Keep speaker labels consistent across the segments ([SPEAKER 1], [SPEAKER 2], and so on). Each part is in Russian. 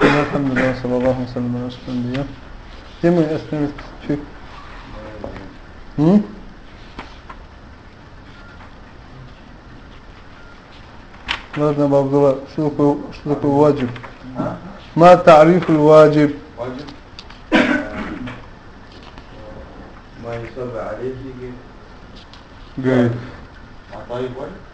[SPEAKER 1] Elhamdülillah
[SPEAKER 2] sallallahu
[SPEAKER 1] aleyhi ve sellem Resulüm
[SPEAKER 2] diyor. Değil mi Esmer Türk? Hı? Nereden
[SPEAKER 1] baktılar? Şuruku, şuruku vacib. Ma ta'riful vacib. Vacib. Ma
[SPEAKER 2] yusabbe aleyhi gibi. Gayet. Atayip vacib.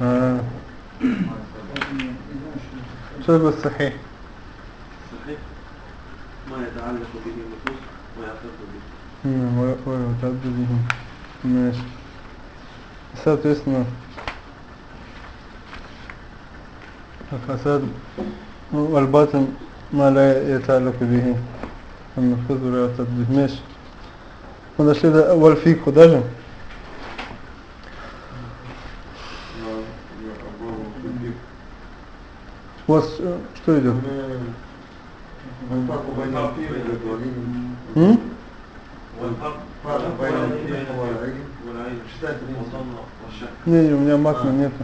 [SPEAKER 2] а, что такое сахих
[SPEAKER 3] صحيح ما يتعلق به النصوص ويعتد به
[SPEAKER 2] М, ой, ой, вот так бы, мгм. Знаешь. Соответственно, الفساد والباطن ما لا يتعلق به المفروض ولا يعتد به ماشي мы дошли до вальфику даже У вас э, что идет? Не, не, у меня матна нету.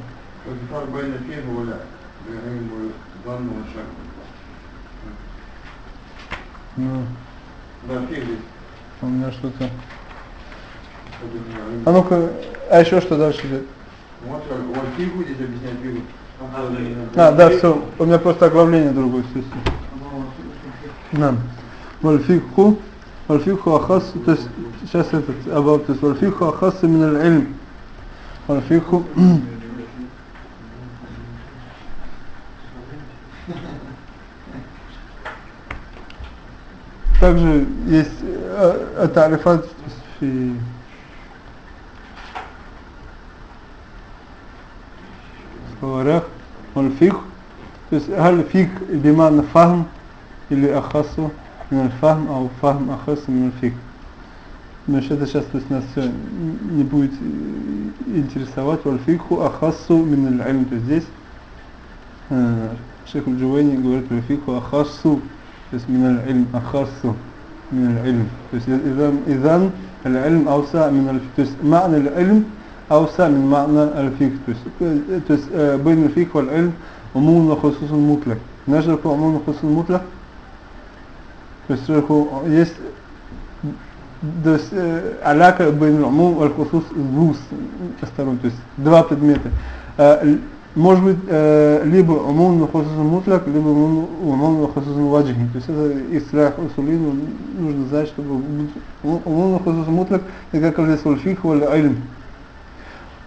[SPEAKER 2] Ну. У меня что-то. А ну-ка, а еще что дальше идет?
[SPEAKER 1] Вот, вот здесь объяснять
[SPEAKER 2] а, да, все, у меня просто оглавление другое, естественно. Да. Вальфикху, вальфикху ахас, то есть, сейчас этот, абаб, то есть, вальфикху ахас имин аль-илм. Вальфикху... Также есть э, это алифат фи... словарях. والفقه то есть هل فقه بمعنى فهم или أخص من الفهم أو فهم أخص من الفقه Значит, это сейчас то есть, нас всё не будет э, интересовать والفقه أخص من العلم то есть здесь э, шейх Джувейни говорит والفقه أخص то есть من العلم أخص من العلم то есть إذا إذا العلم أوسع من الفقه то есть معنى العلم أوسع من معنى الفقه то есть, э, то есть э, بين الفقه والعلم عموم وخصوص مطلق знаешь что такое عموم وخصوص مطلق то есть что такое есть то есть э, аляка بين العموم والخصوص с двух сторон то есть два предмета Э, л- может быть э, либо умум وخصوص مطلق либо умум وخصوص واجهي то есть это истрах усулин нужно знать чтобы умум وخصوص مطلق это как здесь الفقه والعلم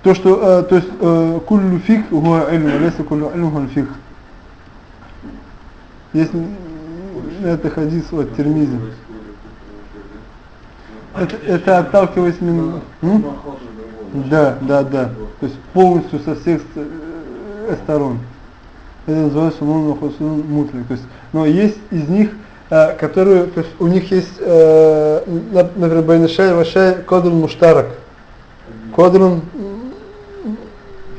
[SPEAKER 2] То, что, э, то есть, э, куллю фик гуа ильм, леса куллю ильм гуа фик. Есть, это хадис от термизм. Это, это отталкиваясь... Мин... Да, да, да. То есть полностью со всех э, э, сторон. Это называется мунахусун мутлик. То есть, но есть из них, э, которые, то есть у них есть, э, например, Байнашай Вашай Кодрун Муштарак. Кодрун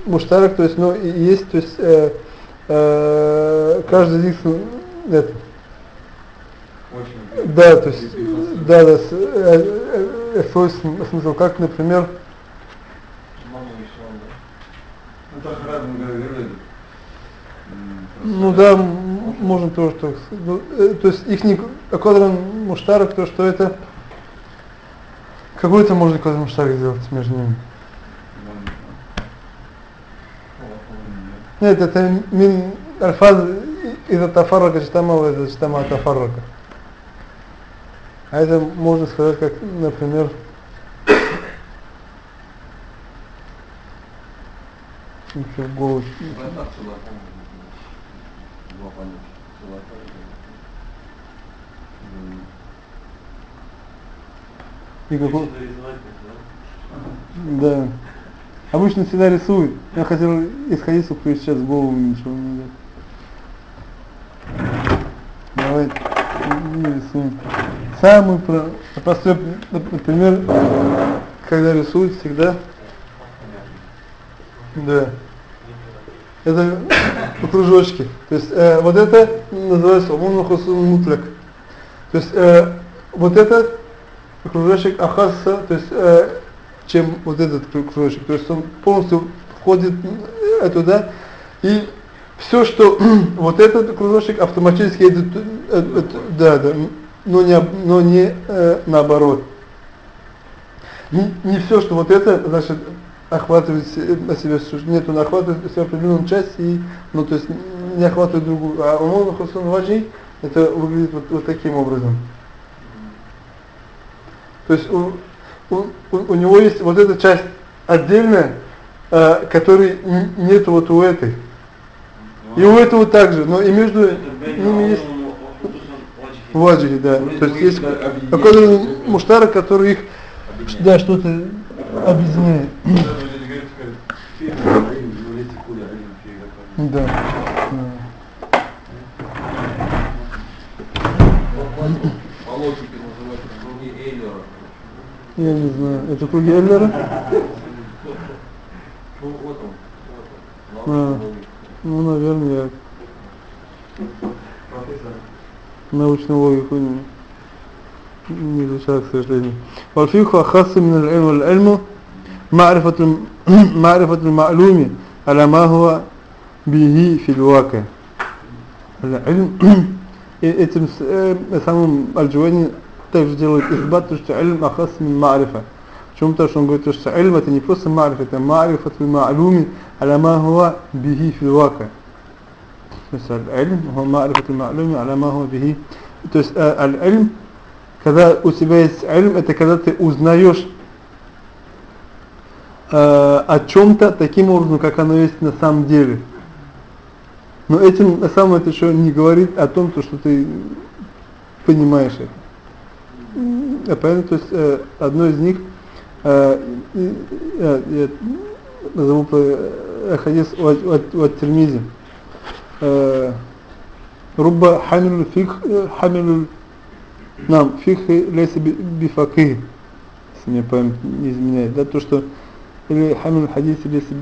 [SPEAKER 2] муштарак, то есть, но и есть, то есть, э, э, каждый из них, ну, это,
[SPEAKER 1] Очень.
[SPEAKER 2] да, то есть, да, да, с- э, э, свой см- смысл, как, например,
[SPEAKER 1] Ну.
[SPEAKER 2] Ну да, можно тоже так сказать. Ну, э, то есть их не квадрон муштарок, то что это какой-то можно квадрон муштарок сделать между ними. Нет, это мин альфаз из тафаррака чтама из чтама тафаррака. А это можно сказать как, например, ничего в голову. И какой, да. Обычно всегда рисуют. Я хотел исходить, чтобы сейчас в голову ничего не идет. Давай не рисуем. Самый про- простой, например, когда рисуют всегда. Да. Это кружочки. То есть э, вот это называется мутляк. То есть э, вот этот кружочек ахасса, то есть э, чем вот этот кру- кружочек. То есть он полностью входит э, туда и все, что вот этот кружочек автоматически идет, э, э, да, да, но не, но не э, наоборот. Не, не все, что вот это, значит, охватывает на себя нет, он охватывает себя определенную часть и, ну, то есть не охватывает другую. А умон хусон ваджи, это выглядит вот, вот таким образом. То есть у, у, у- него есть вот эта часть отдельная, э, которой нет вот у этой. И у этого также, но и между ними есть
[SPEAKER 3] умум ва хусусун ваджхи.
[SPEAKER 2] ваджи, да. То есть есть какой-то муштарак, который их, да, что-то объединяет.
[SPEAKER 1] Да, вроде говорит,
[SPEAKER 2] Я не знаю. Это круги Эллера?
[SPEAKER 1] Ну, вот он. Вот он.
[SPEAKER 2] А.
[SPEAKER 1] Научная логика.
[SPEAKER 2] Ну, наверное, я
[SPEAKER 1] Профессор.
[SPEAKER 2] научную логику не, не изучал, к сожалению. والفقه أخص من العلم والعلم معرفة الم- معرفة المعلوم على ما هو به في الواقع العلم и этим с- э, самым Аль-Джуани также делает избат, то, что илм ахас мин ма'рифа. Почему? Потому что он говорит, то, что илм это не просто ма'рифа, это ма'рифа ма'луми аля ма хуа бихи фил вака. То есть аль-илм, хуа ма'рифа ма'луми аля ма хуа бихи. То есть э, аль-илм, когда у тебя есть илм, это когда ты узнаешь э, о чем-то таким образом, как оно есть на самом деле. Но этим на самом это еще не говорит о том, то, что ты понимаешь это я э, Понятно, то есть э, одно из них, э, э, я назову э, хадис от Термизи. Э, Руба хамил фих, хамил, нам фих лейса бифаки. если мне память не изменяет, да, то что или хамилу хадис лейса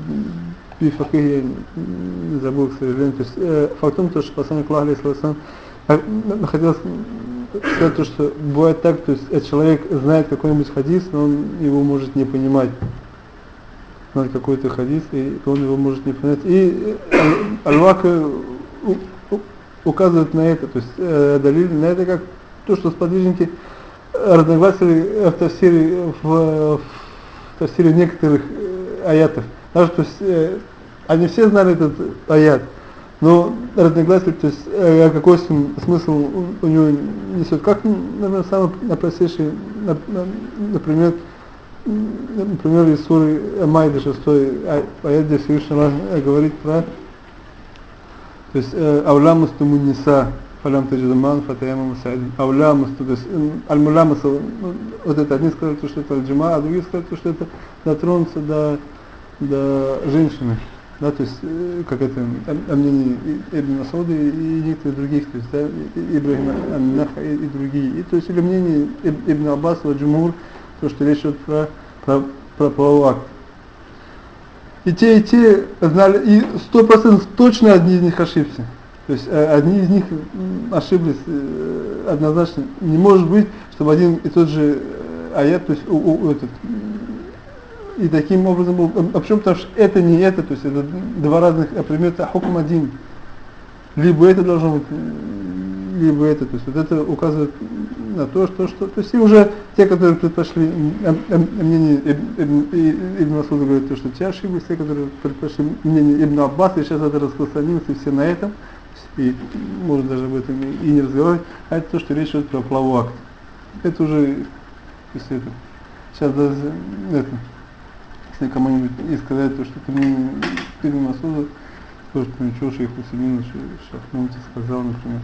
[SPEAKER 2] бифакы, я забыл, к сожалению, то есть э, факт в том, что посланник Аллаха, алейхиссалам, находился сказать то, что бывает так, то есть э, человек знает какой-нибудь хадис, но он его может не понимать. Знает какой-то хадис, и он его может не понять. И э, Аль-Вака у- у- указывает на это, то есть э, далили на это как то, что сподвижники разногласили в тафсире, в, в тафсире некоторых э, аятов. Даже, то есть, э, они все знали этот аят, но разногласили, то есть, э, какой см- смысл у, него несет. Как, наверное, самый простейший, на- на- например, например, из суры Майда 6 а- аят, где Всевышний Аллах, э, говорит про то есть ауламустуму ниса фалям таджидуман фатаяму мусаидин ауламусту то есть м, аль-муламаса ну, вот это одни сказали, что это аль-джима, а другие сказали, что это дотронуться до, до женщины да, то есть, э, как это, о- мнении Ибн Масуда и, и некоторых других, то есть, да, Ибрахима Ан-Наха и, и другие. И, то есть, или мнение Иб- Ибн Аббаса, Джумур, то, что речь идет про, про, про половой акт. И те, и те знали, и сто процентов точно одни из них ошибся. То есть э, одни из них ошиблись э, однозначно. Не может быть, чтобы один и тот же аят, то есть у, у- этот, и таким образом был. А почему? Потому что это не это, то есть это два разных а предмета, а хукм один. Либо это должно быть, либо это. То есть вот это указывает на то, что, что то есть и уже те, которые предпочли м, м, м, мнение Ибн- Масуда говорят, то, что те ошиблись, те, которые предпочли мнение Ибн Аббаса, и сейчас это распространилось, и все на этом, и можно даже об этом и не разговаривать, а это то, что речь идет про плаву акт. Это уже, есть это, сейчас даже это, если кому-нибудь и сказать то, что ты мне Ибн Масуда, то, что ничего шейх Усимин, Шахнути сказал, например.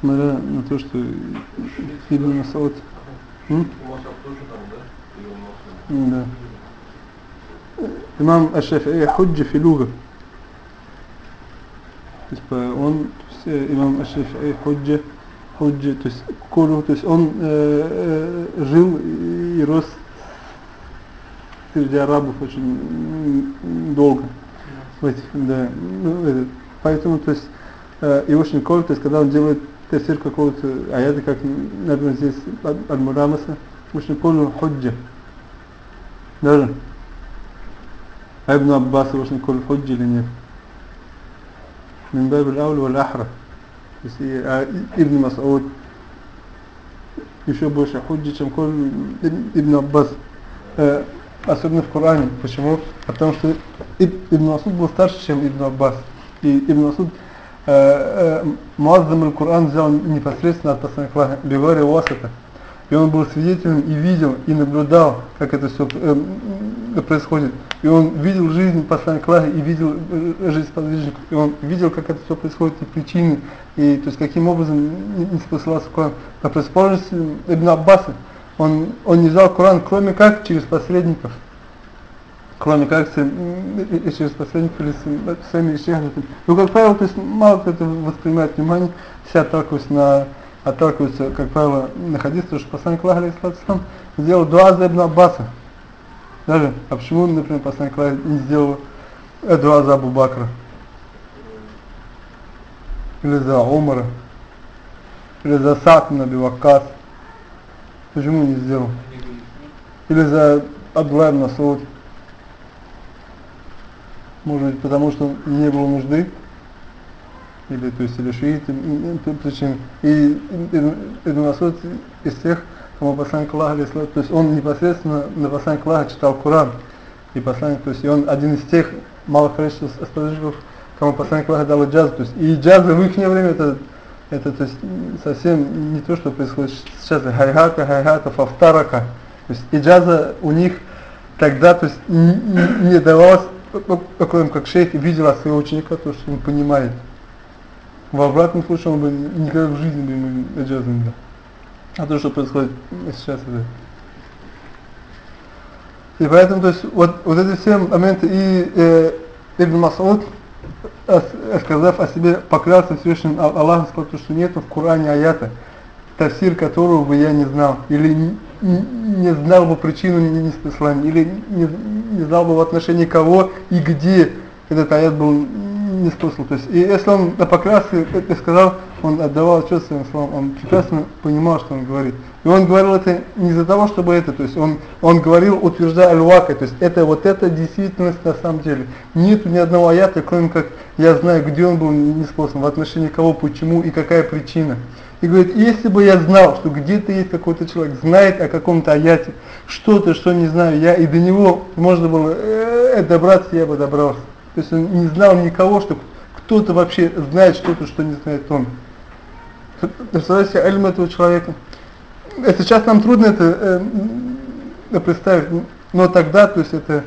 [SPEAKER 2] Смотря на то, что Ибн Масуд, м?
[SPEAKER 1] Там, да?
[SPEAKER 2] Имам Аш-Шафи'и худжа фи луга. То есть он, то есть, э, имам Аш-Шафи'и худжа, худжа, то есть куру, то есть он э, э, жил и рос среди арабов очень м, долго. В этих, да. Ну, этот, поэтому, то есть, э, и очень коль, то есть, когда он делает тесир какого-то аята, как, например, здесь Ад- Аль-Мурамаса, очень коль худжа. Даже. А Ибн Аббас очень коль худжа или нет? من باب الأول والأحرى то есть, и, а Ибн Мас'уд еще больше худжи, чем Ибн- Аббас. Э, особенно в Коране. Почему? Потому что Иб- Ибн Масуд был старше, чем Ибн Аббас. И Ибн Масуд э, э, Муаззам Коран взял непосредственно от посланника Бивари Уасата. И он был свидетелем и видел, и наблюдал, как это все происходит. И он видел жизнь посланника Аллаха и видел э, жизнь сподвижников. И он видел, как это все происходит, и причины, и то есть каким образом не, спосылался Коран. На противоположность Ибн Аббаса, он, он не взял Коран, кроме как через посредников. Кроме как через посредников или с своими исчезнутыми. Ну, как правило, то есть мало кто это воспринимает внимание, все отталкиваются на отталкиваются, как правило, на хадис, потому что посланник Аллаха, сделал дуа за Ибн Аббаса. Даже, а почему, например, посланник Аллаха не сделал э, дуа за Бакра? Или за Умара? Или за Саад на Вакас? Почему не сделал? Или за Абдулла ибн Масуд? Может быть, потому что не было нужды? Или, то есть, или шииты, причин. И Ибн Масуд из тех, кому посланник Аллаха, то есть он непосредственно на посланник Аллаха читал Коран. И посланник, то есть и он один из тех малых количеств сподвижников, кому посланник Аллаха дал иджаз. То есть и иджазы в их время это, это то есть, совсем не то, что происходит сейчас. Хайхата, хайхата, фавтарака. То есть иджаза у них тогда то есть, н- н- не давалось, такой как шейх видел от своего ученика то, что он понимает. В обратном случае он бы никогда в жизни бы ему иджаза не дал. А то, что происходит сейчас, и поэтому, то есть, вот, вот эти все моменты, и э, Ибн Масуд, э, сказав о себе, поклялся Всевышним Ал- Аллахом, сказал, то, что нету в Коране аята, тафсир которого бы я не знал, или не, знал бы причину не, не спеслания, или не, не знал бы в отношении кого и где этот аят был не спослан. То есть, и если он поклялся это сказал, он отдавал отчет своим словам, он прекрасно понимал, что он говорит. И он говорил это не из-за того, чтобы это, то есть он, он говорил, утверждая аль-вака, то есть это вот это действительность на самом деле. Нету ни одного аята, кроме как я знаю, где он был не спослан, в отношении кого, почему и какая причина. И говорит, если бы я знал, что где-то есть какой-то человек, знает о каком-то аяте, что-то, что не знаю я, и до него можно было э, добраться, я бы добрался. То есть он не знал никого, что кто-то вообще знает что-то, что не знает он. Себе альм этого человека? Э, Сейчас нам трудно это э, м, представить, но тогда, то есть это,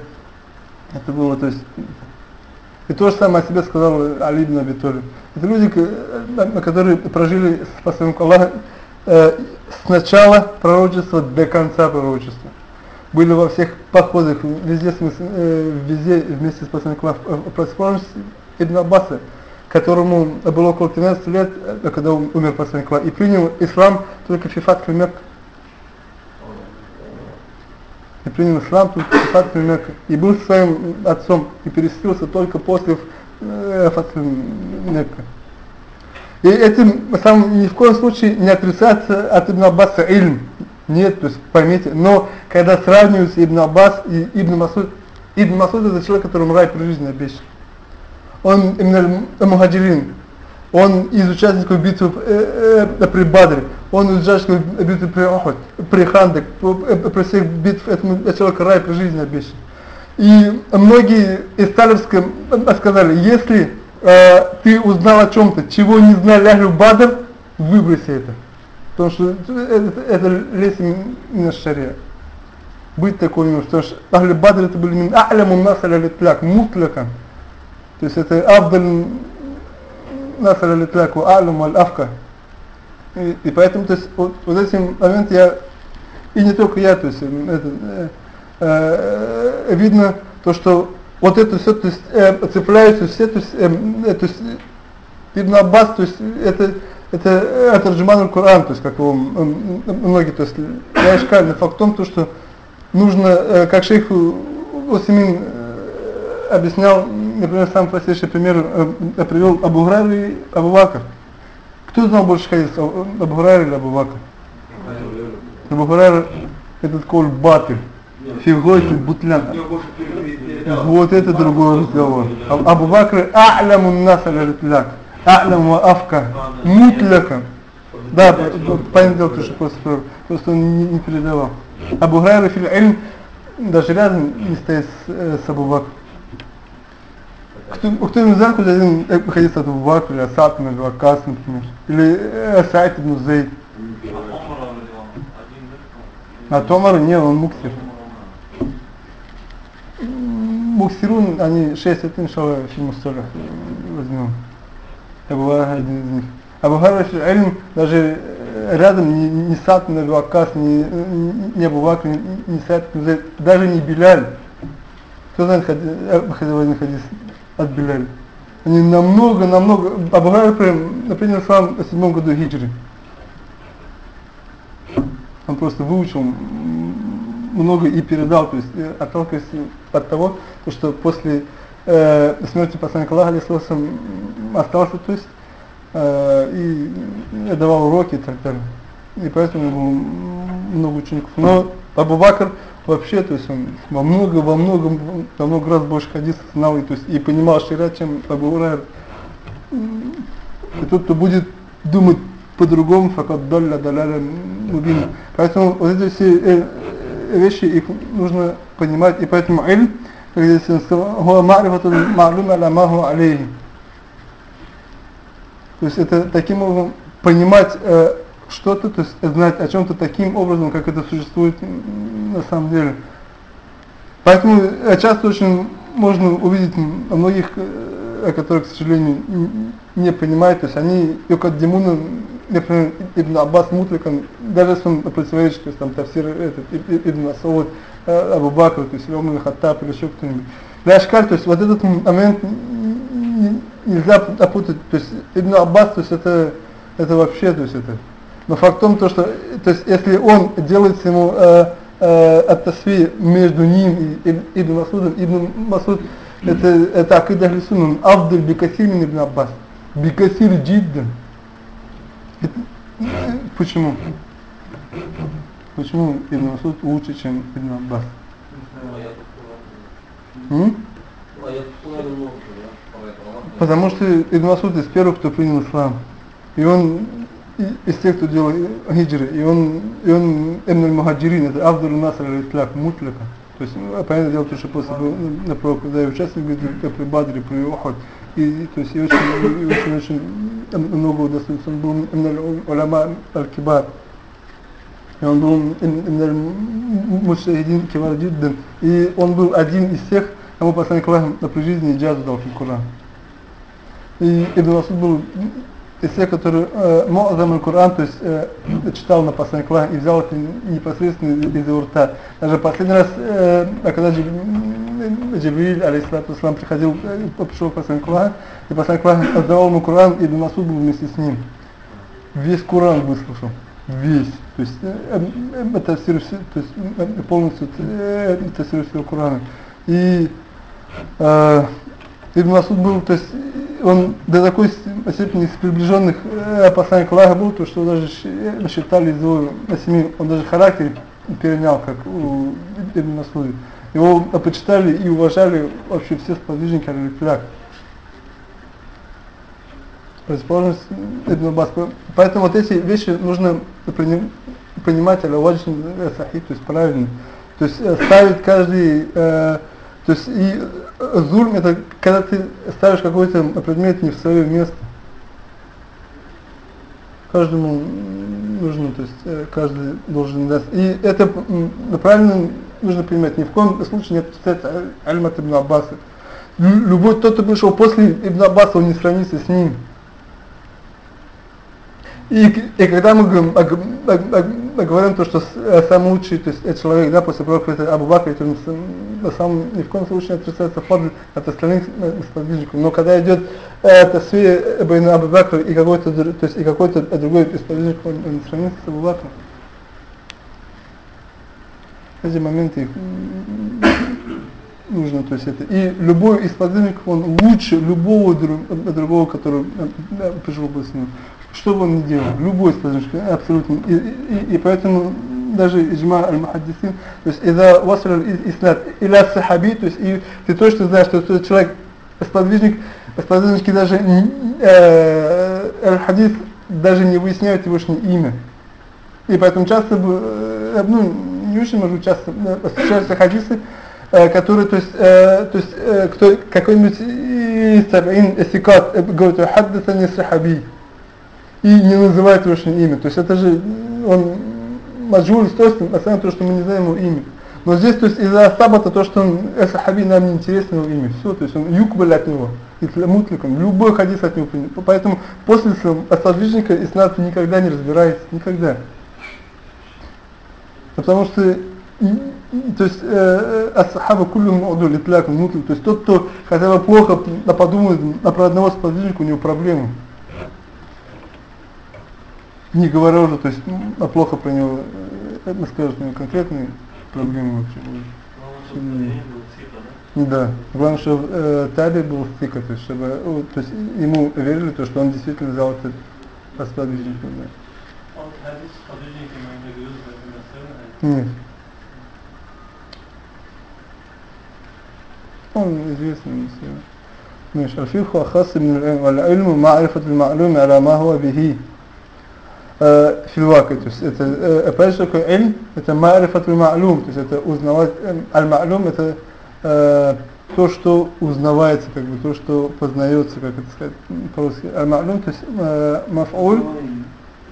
[SPEAKER 2] это было, то есть, и то же самое о себе сказал Али ибн. Это люди, э, которые прожили с посланником Аллаха э, с начала пророчества до конца пророчества. Были во всех походах, везде, э, везде вместе с посланником. Э, Противоположность Ибн Аббаса, которому было около 13 лет, э, когда ум- умер посланник и принял ислам только фифат Мекка. И принял ислам только фифат Мекка. И был со своим отцом, и переселился только после э, фатхи Мекка. И этим сам ни в коем случае не отрицается от Ибн Аббаса ильм. Нет, то есть поймите, но когда сравниваются Ибн Аббас и Ибн Масуд, Ибн Масуд это человек, которому рай при жизни обещан. Он именно мухаджирин, он из участников битвы э, э, при Бадре, он из участников битвы при Охот, при Хандек, э, при всех битв этому человеку рай при жизни обещан. И многие из талибских сказали, если э, ты узнал о чем-то, чего не знали Ахлю Бадр, выброси это. Потому что это, это лесим на шаре. Быть такой потому что Ахли Бадр это были мин а'ляму нас аля-литляк, мутлякан. То есть это Абдаль нас аля-литляк, ва а'ляму аль-афка. И, поэтому, то есть, вот, вот этим момент я и не только я, то есть э, это, э, э, видно то, что вот это все, то есть э, цепляются все, то есть, э, э, то есть Ибн Аббас, то есть это это это Джиман Коран, то есть как его многие, то есть я факт в том, то, что нужно, э, как шейх Усимин э, объяснял, например, самый простейший пример э, привел Абу Гурайр и Абу Бакр. Кто знал больше хадис, Абу Гурайр или Абу Бакр? Абу Гурайр это такой батыр, фигойты бутлян. Вот это другой разговор. Абу Бакр а'ламу нас аль-ритляк, а'ламу афка, мутляка. Да, дело, что просто, просто он не, не передавал. Абу Гурайр фил ильм даже рядом не стоит с, э, с Абу Бакр. Кто, кто не знает, куда один хадис от Бакр, или Асад, или Акас, например, или э, Асайд ибн Зейд. А Томар не, он муксир. Муксирун, они шесть, это иншалла фильм Мусталях возьмем. Абу один из них. Абу Бакр ильм даже рядом не, не Сад на Вакас, не, не Абу Бакр, не, не Сад, даже не Биляль. Кто знает ходил один хадис от Биляль? Они намного, намного, Абу Бакр принял ислам в седьмом году хиджры. Он просто выучил много и передал, то есть э, отталкиваясь от того, что после э, смерти посланника Аллаха остался, то есть э, и давал уроки и так далее. И поэтому было много учеников. Но Абу Бакр вообще, то есть он во много, во много, во много раз больше хадисов знал и, то есть, и понимал ширят, чем Абу Урайр. И тот, кто будет думать по-другому, факат далля даляля мубин. Поэтому вот эти все э, вещи, их нужно понимать, и поэтому иль, как здесь он сказал, хуа ма'рифату ма'лум аля маху алейхи. То есть это таким образом понимать э, что-то, то есть знать о чем-то таким образом, как это существует на самом деле. Поэтому э, часто очень можно увидеть многих, э, о которых, к сожалению, не понимают, то есть они Юкаддимуна, например, Ибн Аббас Мутликан, даже если он противоречит, то есть там Тавсир этот, Ибн Асауд, э, Абу Бакр, то есть Умар Хаттаб или еще кто-нибудь. Для Ашкаль, то есть вот этот момент нельзя опутать, то есть Ибн Аббас, то есть это, это вообще, то есть это. Но факт в том, то, что, то есть если он делает ему э, э, от-тасви между ним и Ибн Масудом, Ибн Масуд это, это акида Хлисунан, Абдуль Бикасир мин Ибн Аббас. Бикасир джиддан. Почему? Почему Ибн Масуд лучше, чем Ибн Аббас? Потому что Ибн Масуд из первых, кто принял ислам. И он из тех, кто делал хиджры, и он, и он Ибн аль-Мухаджирин, это Авдул Наср аль-Итляк, мутляка. То есть, ну, понятное дело, то, что после был на пророк, когда я участвовал, говорит, при Бадре, при Ухад, и, то есть, и очень, и очень, очень много удостоился. Он был Ибн аль-Уляма аль-Кибар. И он был Ибн аль-Мушахидин Кибар Джиддан. И он был один из тех, кому посланник Аллаха при жизни иджазу дал в Коран. И Ибн Масуд был из тех, которые э, Муазам Коран, то есть э, читал на посланник Аллаха и взял это непосредственно из, из его рта. Даже последний раз, э, когда Джибриль, алейхиссалату ислам, приходил, э, пришел к посланнику Аллаха, и посланник Аллаха отдавал ему Коран, и Ибн Масуд был вместе с ним. Весь Коран выслушал. Весь. То есть э, э, то есть э, полностью э, все всего Корана. И э, Ибн Масуд был, то есть он до такой степени из приближенных э, посланник Аллаха был, то что даже э, считали его семьи, он даже характер перенял, как у Ибн Масуда. Его почитали и уважали вообще все сподвижники Аль-Фляк. Противоположность Ибн Аббас. Поэтому вот эти вещи нужно понимать, аль-Ваджин сахи, то есть правильно. То есть э, ставить каждый, э, то есть и зульм это когда ты ставишь какой-то предмет не в свое место. Каждому нужно, то есть э, каждый должен дать. И это правильно нужно понимать. Ни в коем случае не отпускать Альмат ибн Аббаса. Любой тот, кто пришел после Ибн Аббаса, он не сравнится с ним. И, и когда мы говорим говорим то, что э, самый лучший то есть, э, человек, да, после пророка Абу Бакр, это на самом ни в коем случае не отрицается фадль от остальных э, сподвижников. Но когда идет это све Бейна Абу Бакр и какой-то, то есть и какой-то другой сподвижник, он, он сравнится с Абу Бакром. Эти моменты их нужно, то есть это. И любой из он лучше любого друг, другого, который пришел бы с ним что бы он ни делал, любой сподвижник, абсолютно. И, и, и поэтому даже иджма аль-мухаддисин, то есть из-за васр иснат или сахаби, то есть и ты точно знаешь, что этот человек сподвижник, сподвижники даже э, аль-хадис даже не выясняют его имя. И поэтому часто, э, ну, не очень может часто э, встречаются хадисы, э, которые, то есть, э, то есть э, кто, какой-нибудь сабин сикат говорит, хаддасани сахаби и не называет ваше имя. То есть это же он маджуль, то есть основное то, что мы не знаем его имя. Но здесь, то есть из-за сабата, то, что он Эсахаби нам не интересно его имя. Все, то есть он юкбаль от него, мутликом, любой хадис от него принят. Поэтому после сподвижника Иснат никогда не разбирается, никогда. Потому что то есть э, асхаба куллю му'дул итлак мутлик, то есть тот, кто хотя бы плохо подумает про одного сподвижника, у него проблемы не говоря уже, то есть, ну, плохо про него, это скажешь, у него конкретные проблемы вообще были. Да, главное, чтобы э, Таби был фика, то есть, чтобы, э, то есть, ему верили, то, что он действительно взял этот сподвижник. Да. Нет. Он известный, ماشي الفقه أخص من العلم والعلم معرفة المعلوم على ما هو به э, филвака, то есть это, э, опять же, такой иль, это ма'рифат ма'лум, то есть это узнавать, э, аль-ма'лум это э, то, что узнавается, как бы, то, что познается, как это сказать по-русски, аль-ма'лум, то есть э, маф'уль,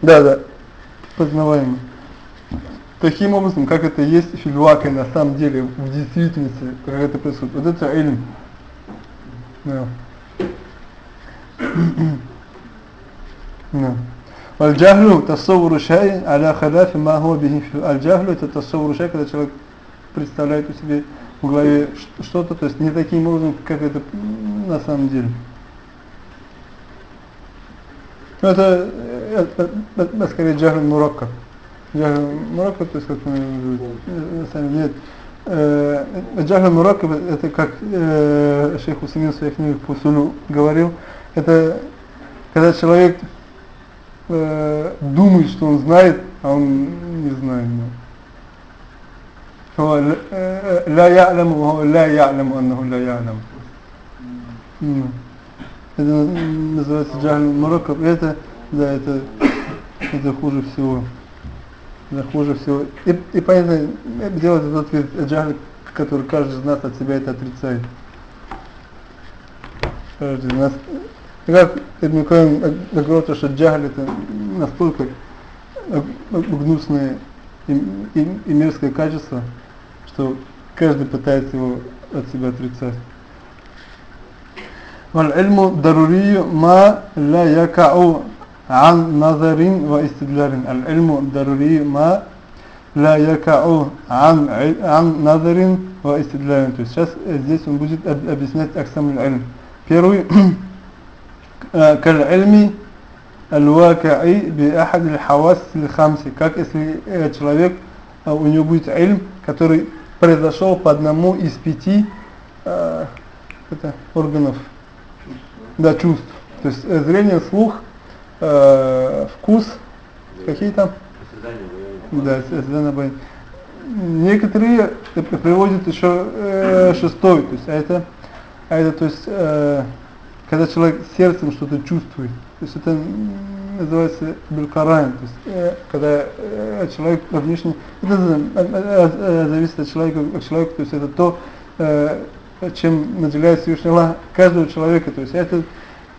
[SPEAKER 2] да, да, познаваемый. Таким образом, как это есть фильвакой на самом деле, в действительности, как это происходит. Вот это илм. Да. да. Аль-джахлю тасавуру шай аля хадафи ма хуа бихи Аль-джахлю это тасавуру шай, когда человек представляет у себе в голове что-то, то есть не таким образом, как это на самом деле. Ну, это, это, это, это скорее джахль мураккаб. Джахль мураккаб, то есть как мы сами нет. Э, джахль мураккаб, это как э, шейх Усимин в своих книгах по говорил, это когда человек э, думает, что он знает, а он не знает. هو لا يعلم وهو لا يعلم أنه لا يعلم это называется джахл муракаб это да это это хуже всего это хуже всего и, и понятно делать тот вид джахл который каждый из нас от себя это отрицает каждый из нас как Ибн Каим говорит, что джагль это настолько гнусное и, и, и мерзкое качество, что каждый пытается его от себя отрицать. والعلم ضروري ما لا يقع عن نظر واستدلال العلم ضروري ما لا يقع عن عن نظر واستدلال то есть сейчас здесь он будет объяснять аксам العلم первый Э, кальальми аль-вакаи би ахад аль-хавас аль-хамси, как если э, человек, э, у него будет ильм, который произошел по одному из пяти э, это, органов, да, чувств. То есть зрение, слух, э, вкус, какие там? Да, осязание Некоторые приводят еще э, шестой, то есть а это, а это то есть э, когда человек сердцем что-то чувствует. То есть это называется белкарайн, то есть э, когда э, человек внешне, это э, э, э, зависит от человека, от человека, то есть это то, э, чем наделяет Всевышний Аллах каждого человека, то есть это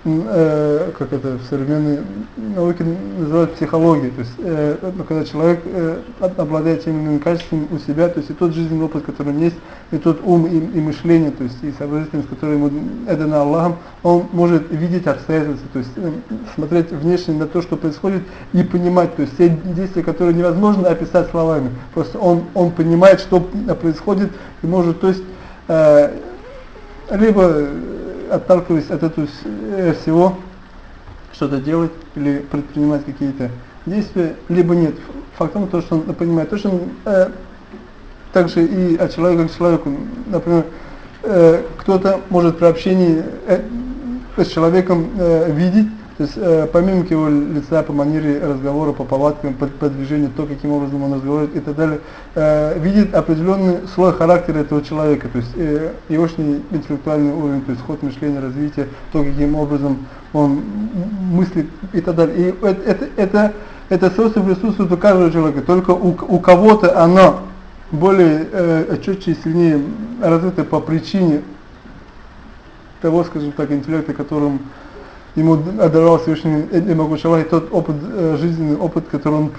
[SPEAKER 2] э, как это в современной науке называют психологией, то есть э, ну, когда человек э, обладает теми или качествами у себя, то есть и тот жизненный опыт, который у него есть, и тот ум и, и мышление, то есть и сообразительность, которая ему дана Аллахом, он может видеть обстоятельства, то есть э, смотреть внешне на то, что происходит, и понимать, то есть те действия, которые невозможно описать словами, просто он, он понимает, что происходит, и может, то есть э, либо отталкиваясь от этого э, всего, что-то делать или предпринимать какие-то действия, либо нет. Фактом то, что он понимает. То, что он э, также и от человека к человеку, например, э, кто-то может при общении э, с человеком э, видеть, то есть э, помимо его лица, по манере разговора, по повадкам, по, по движению, то, каким образом он разговаривает и так далее, э, видит определенный слой характера этого человека, то есть э, его интеллектуальный уровень, то есть ход мышления, развитие, то, каким образом он мыслит и так далее. И это, это, это, свойство присутствует у каждого человека, только у, у кого-то оно более э, четче и сильнее развито по причине того, скажем так, интеллекта, которым ему одаровал Всевышний Могучий Аллах, и тот опыт, э, жизненный опыт, который он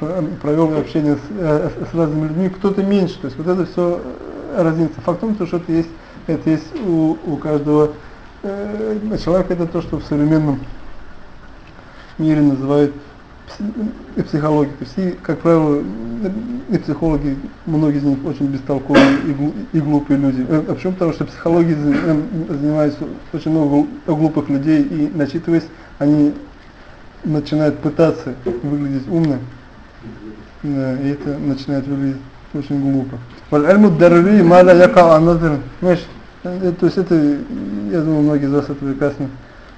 [SPEAKER 2] провел в общении с, э, с разными людьми, кто-то меньше. То есть вот это все разница. Факт в том, что это есть, это есть у, у каждого э, человека, это то, что в современном мире называют и психологии. То есть, и, как правило, и психологи, многие из них очень бестолковые и, глупые люди. А почему? Потому что психологией занимаются очень много глупых людей, и начитываясь, они начинают пытаться выглядеть умно, да, и это начинает выглядеть очень глупо. Валь-альму дарри мала яка анадр. Знаешь, то есть это, я думаю, многие из вас это прекрасно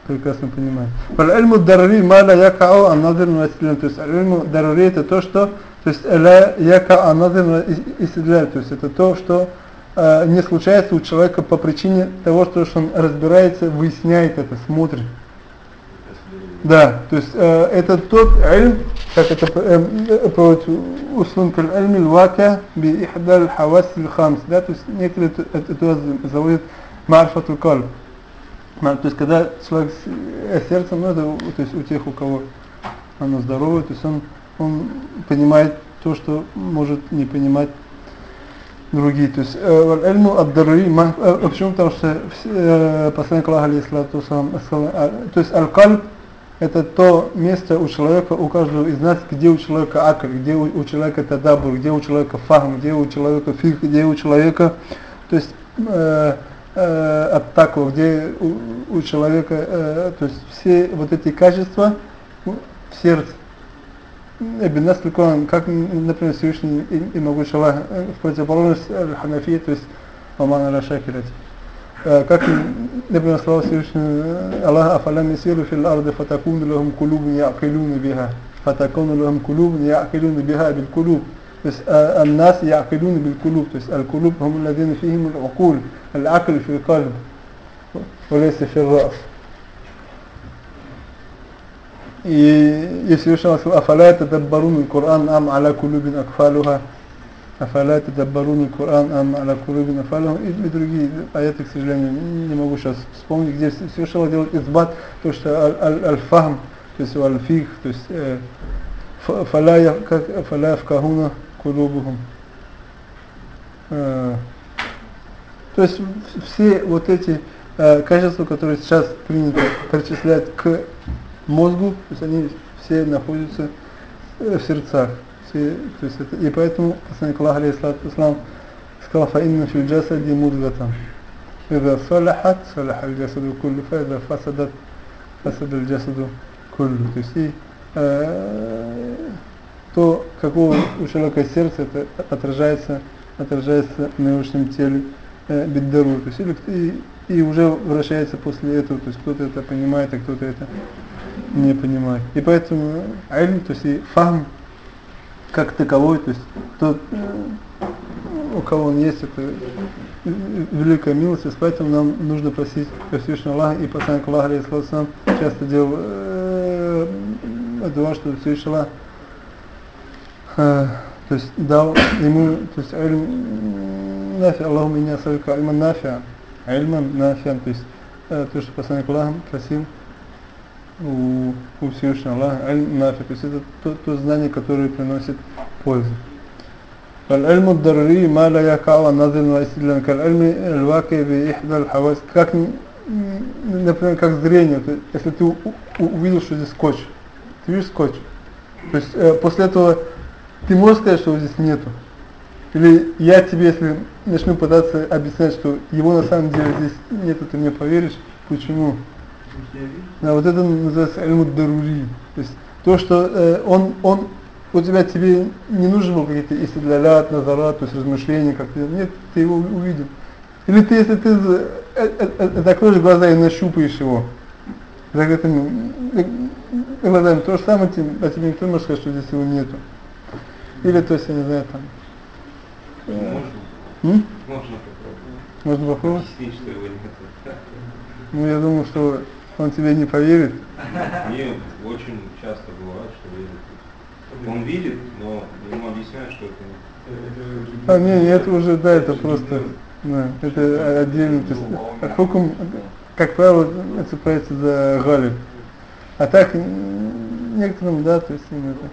[SPEAKER 2] прекрасно понимаю. Аль-ильму дарри мала якау аннадир То есть аль-ильму дарри это то, что то есть ля яка аннадир истидляль. То есть это то, что э, не случается у человека по причине того, что он разбирается, выясняет это, смотрит. Да, то есть э, это тот ильм, как это э, проводит услун каль-ильм аль-вака би ихдаль хавас хамс Да, то есть некоторые это, это заводят марфату кальб. То есть когда человек с э, сердцем, ну это то есть у тех, у кого оно здоровое, то есть он, он понимает то, что может не понимать другие. То есть эльму ад-дарри, э, почему? Потому что э, посланник Аллаха алейхиссалату а, то есть аль-кальб это то место у человека, у каждого из нас, где у человека акр, где у, у человека тадабур, где у человека фахм, где у человека фих, где у человека, то есть э, э, где у, у человека, э, то есть все вот эти качества в сердце. Ибн Насликон, как, например, Всевышний и, и Могучий Аллах, э, в противоположность Ханафии, то есть Оман Аля-Шакирати. Э, как, например, слова Всевышнего Аллаха «Афалам ясиру фил арды фатакуну лахум кулубун я'килуна биха». Фатакуну лахум кулубун я'килуна биха бил кулуб. То есть الناس يعقلون بالقلوب то есть القلوب هم الذين فيهم العقول العقل في القلب وليس في الرأس يسير أفلا يتدبرون القرآن أم على قلوب أقفالها أفلا يتدبرون القرآن أم على قلوب أقفالها и другие аяты, к сожалению, не могу сейчас вспомнить, где Всевышний делает избат, то что аль-фахм, то есть аль-фих, то есть فلا يفقهون кулубухум. То есть все вот эти э, качества, которые сейчас принято причислять к мозгу, то есть они все находятся э, в сердцах. Все, то есть это, и поэтому посланник Аллаха алейхиссалату сказал فإن في الجسد مضغة إذا صلحت صلح الجسد كله فإذا فسدت فسد الجسد كله. То есть и, э, то какого у человека сердце это отражается, отражается на его теле э, беддару, то есть и, и уже вращается после этого, то есть кто-то это понимает, а кто-то это не понимает. И поэтому айль, то есть и фахм как таковой, то есть тот, э, у кого он есть, это великая милость, поэтому нам нужно просить Всевышнего Аллаха, и посланник Аллаха, часто делал э, дуа, что Всевышний Аллах то есть дал ему, то есть ильм нафи, Аллаху меня асалюка ильман нафиа, ильман нафиан, то есть то, что посланник Аллаха просил у, у Всевышнего Аллаха, аль нафи, то есть это то, то знание, которое приносит пользу. فالعلم الضروري ما لا يقع عن نظر واستدلال كالعلم الواقع بإحدى الحواس как например как зрение то, если ты увидел что здесь скотч ты видишь скотч то есть э, после этого ты можешь сказать что здесь нету или я тебе если начну пытаться объяснять что его на самом деле здесь нету ты мне поверишь почему да, вот это называется альмуд дарури. То есть то, что э, он, он у тебя тебе не нужно было какие-то истидлялят, назарат, то есть размышления как-то. Нет, ты его увидел. Или ты, если ты э, э, э, закроешь глаза и нащупаешь его, закрытыми глазами, то же самое, а тебе никто не может сказать, что здесь его нету. Или, то есть, я не знаю, там...
[SPEAKER 1] Можно?
[SPEAKER 2] М?
[SPEAKER 1] Можно попробовать.
[SPEAKER 2] Можно попробовать?
[SPEAKER 1] Объяснить, что его нет.
[SPEAKER 2] Ну, я думаю, что он тебе не поверит.
[SPEAKER 1] Мне очень часто бывает, что верит. Он видит, но ему объясняют, что это не
[SPEAKER 2] А, не, не, это уже, да, это просто, да, это отдельно, то есть, хукум, как правило, цепляется за галиб. А так, некоторым, да, то есть, им это,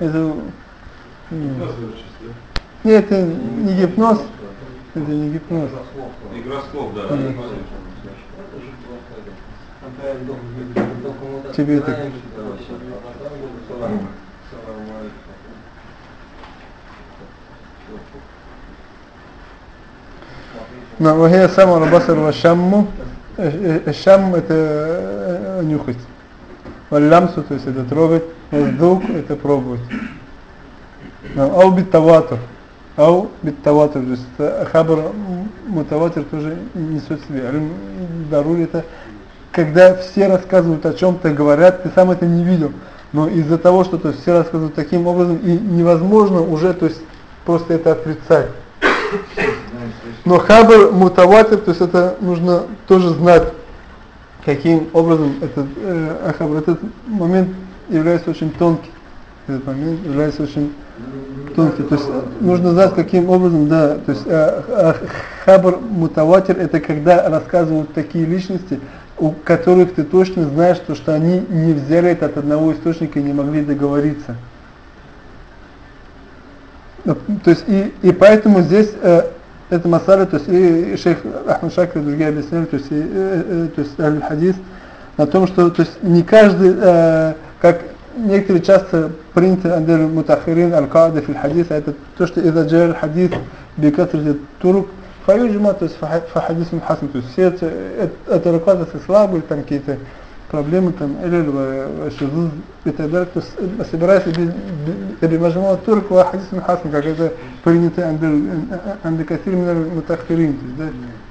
[SPEAKER 1] это не есть что
[SPEAKER 2] это,
[SPEAKER 1] там.
[SPEAKER 2] м,
[SPEAKER 1] Просто чувство.
[SPEAKER 2] нет, это не гипноз, это не гипноз.
[SPEAKER 1] Игра слов, да.
[SPEAKER 2] Тебе так, но вахия сама рабасар шамму, Э, э, шам это э, нюхать, валямсу, то есть это трогать, воздух это пробовать. Ау биттаватур. Ау биттаватур. То есть это хабар м, мутаватир тоже несет в себе. Дарури это когда все рассказывают о чем-то, говорят, ты сам это не видел. Но из-за того, что то есть, все рассказывают таким образом, и невозможно уже то есть, просто это отрицать. Но хабар мутаватир, то есть это нужно тоже знать, каким образом этот э, этот момент является очень тонкий. Этот момент является очень тонкий. То есть э, нужно знать, каким образом, да, то есть э, э, хабар мутаватир это когда рассказывают такие личности, у которых ты точно знаешь, то, что они не взяли это от одного источника и не могли договориться. Ну, То есть и, и поэтому здесь э, это масаля, то есть и, и шейх Ахмад Шакр и другие объясняли, то есть, и, э, э, то есть аль-хадис, на том, что то есть не каждый, э, как некоторые часто принято андер мутахирин аль-каада фил хадис, это то, что из-за джар хадис бикатрити турук, фаюджима, то есть фахадис хасан, то есть все это, это, это рассказы слабые, там какие-то проблемы там el-el ve şuzuz и так далее, то есть э, собирается Рибмажмал Турк ва хадисун хасан, как это принято э, андекатир миналь мутахирин, то есть, да,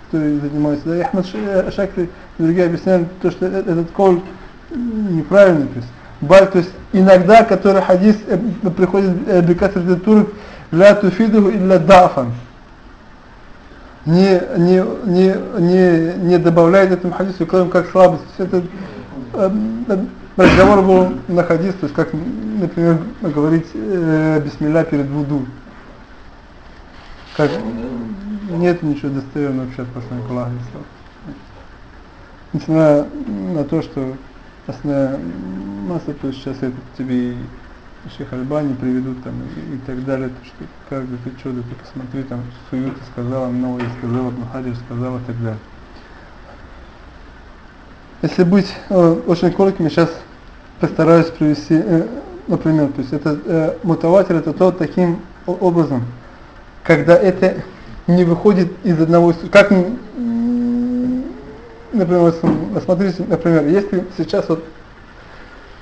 [SPEAKER 2] кто занимается. Да, и Ахмад э, Шакри другие объясняют то, что этот кол неправильный, то есть, баль, то есть иногда, который хадис приходит Бекатир Турк, ля туфидуху илля дафан, не, не, не, не, не добавляет этому хадису, кроме как слабость. Это разговор был на хадис, то есть как, например, говорить э, бисмилля перед вуду. Как нет ничего достоверного вообще от посланника Аллаха. Несмотря на то, что основная масса, то есть сейчас это тебе и Шейх Альбани приведут там и, и так далее, то что как бы ты что, ты посмотри, там Суюта сказала, Новый сказала, Мухадир сказала и так далее. Если быть э, очень коротким, сейчас постараюсь привести, э, например, то есть это э, мутаватир это то таким образом, когда это не выходит из одного, как, например, смотрите, например, если сейчас вот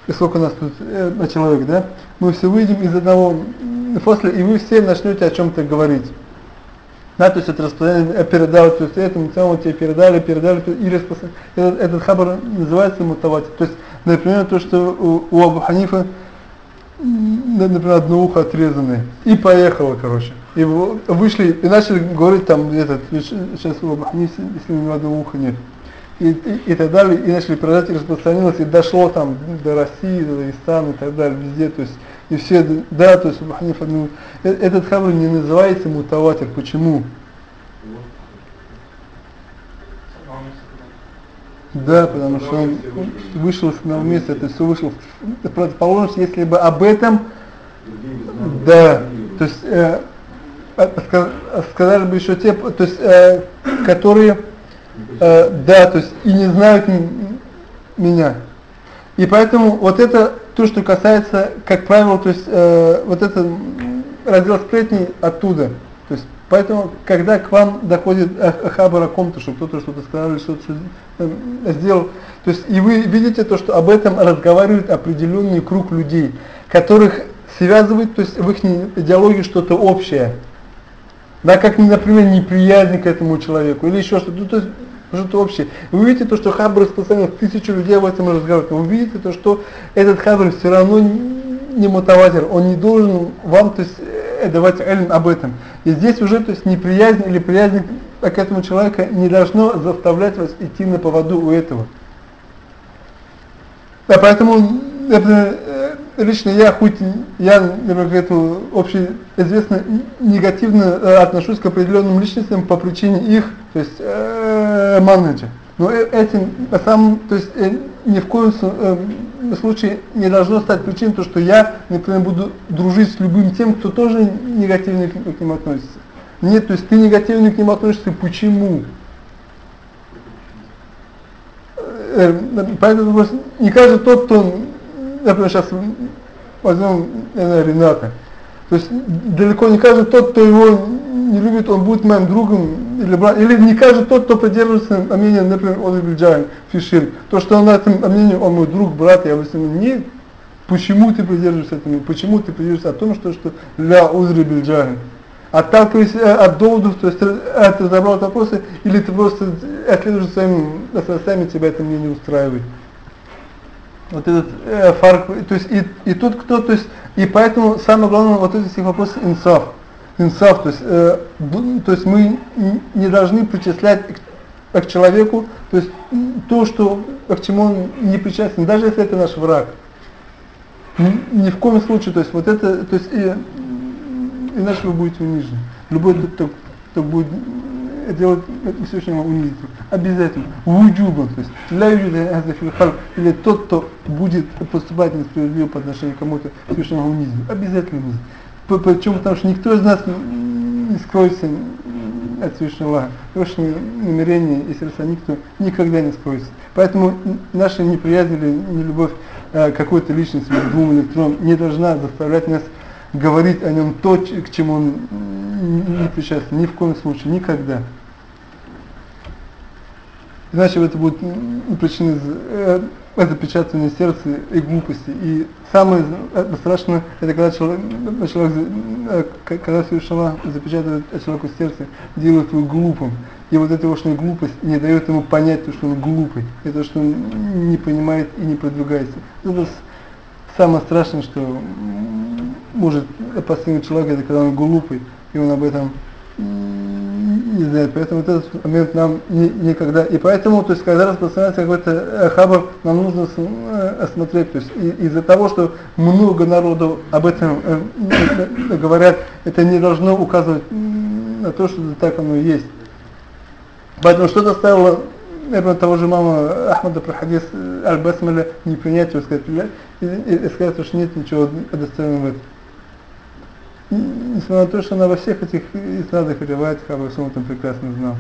[SPEAKER 2] и сколько у нас тут э, человек, да, мы все выйдем из одного после, и вы все начнете о чем-то говорить. Да, то есть это распространение передал, то есть этому самому тебе передали, передали, и распространение. Этот, этот хабар называется мутавати. То есть, например, то, что у, у Абу Ханифа, например, одно ухо отрезанное, и поехало, короче. И вышли, и начали говорить там, этот, сейчас у Абу Ханифа, если у него одного уха нет и, и, и так далее, и начали продать, и распространилось, и дошло там до России, до Дагестана и так далее, везде, то есть, и все, да, то есть, Ханифа, ну, этот хабр не называется мутаватир, почему? Да, потому что он вышел с одного места, это все вышло противоположность, если бы об этом, да, то есть э, сказали бы еще те, то есть, э, которые, э, да, то есть и не знают меня. И поэтому вот это то, что касается, как правило, то есть э, вот это раздел сплетни оттуда. То есть поэтому, когда к вам доходит хабар о ком-то, что кто-то что-то сказал или что-то э, сделал, то есть и вы видите то, что об этом разговаривает определенный круг людей, которых связывает, то есть в их идеологии что-то общее. Да, как, например, неприязнь к этому человеку или еще что-то. Ну, то есть что-то общее. Вы видите то, что хабр распространяет, тысячу людей об этом разговаривают. Вы видите то, что этот хабр все равно не мотоватер, он не должен вам то есть, э, давать эльм об этом. И здесь уже то есть неприязнь или приязнь к этому человеку не должно заставлять вас идти на поводу у этого. Да, поэтому это, лично я, хоть я, например, к этому общеизвестно негативно э, отношусь к определенным личностям по причине их, то есть э, менеджа. Но э, этим сам, то есть э, ни в коем э, случае не должно стать причиной, то, что я, например, буду дружить с любым тем, кто тоже негативно к, к ним относится. Нет, то есть ты негативно к ним относишься, почему? Э, поэтому не каждый тот, кто например, сейчас возьмем наверное, Рената. То есть далеко не каждый тот, кто его не любит, он будет моим другом или брат, или не каждый тот, кто придерживается мнения, например, Оли Бильджайн, Фишир. То, что он на этом мнении, он мой друг, брат, я объясню, нет. Почему ты придерживаешься этому? Почему ты придерживаешься о том, что, что для Узри Бильджайн? Отталкиваясь от доводов, то есть э, ты разобрал вопросы, или ты просто отслеживаешь своими сами тебя это мне не устраивает вот этот э, фарк, то есть и, и тут кто, то есть, и поэтому самое главное вот этот вопрос инсаф, инсаф, то есть, э, то есть мы не должны причислять к, к человеку, то есть то, что, к чему он не причастен, даже если это наш враг. Ни, ни в коем случае, то есть вот это, то есть и, иначе вы будете унижены. Любой, кто, кто будет делать Всевышнего унизить. Обязательно. Вуджубан. То есть для или тот, кто будет поступать несправедливо по отношению к кому-то, Всевышнего унизить. Обязательно унизить. Почему? Потому что никто из нас не скроется от Всевышнего. Хорошие намерения и сердца никто никогда не скроется. Поэтому наша неприязнь или нелюбовь э, какой-то личности, двум или трем, не должна заставлять нас говорить о нем то, к чему он не причастен, ни в коем случае, никогда. Иначе это будет причиной э, запечатывания сердца и глупости. И самое страшное, это когда человек, человек э, когда совершенно запечатывает человеку сердце, делает его глупым. И вот эта уж глупость не дает ему понять, то, что он глупый, это что он не понимает и не продвигается. Это самое страшное, что может постигнуть человека, это когда он глупый, и он об этом не знает. Поэтому этот момент нам не, никогда. И поэтому, то есть, когда распространяется какой-то э, хабар, нам нужно э, осмотреть. То есть, из-за того, что много народу об этом э, говорят, это не должно указывать на то, что так оно и есть. Поэтому что заставило наверное, того же мама Ахмада про хадис Аль-Басмаля не принять его, сказать, и, и, и сказать, что нет ничего достоверного в этом несмотря на то, что она во всех этих исладах и ревайтах обо всем этом прекрасно знал.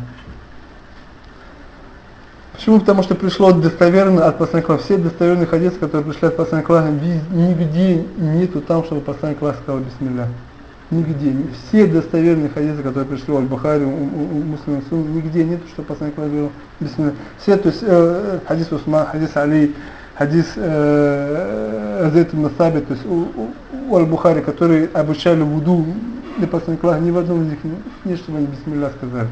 [SPEAKER 2] Почему? Потому что пришло достоверно от посланника все достоверные хадисы, которые пришли от посланника нигде нету там, чтобы посланник Аллаха сказал бисмилля. Нигде. Все достоверные хадисы, которые пришли от Бухари, у, у, у муслима нигде нету, что посланник Аллаха говорил бисмилля. Все, то есть э, хадис Усман, хадис Али, хадис э, Зайд Насаби, то есть у, у, Аль-Бухари, которые обучали вуду для посланника ни в одном из них нет, чтобы они бисмилля сказали.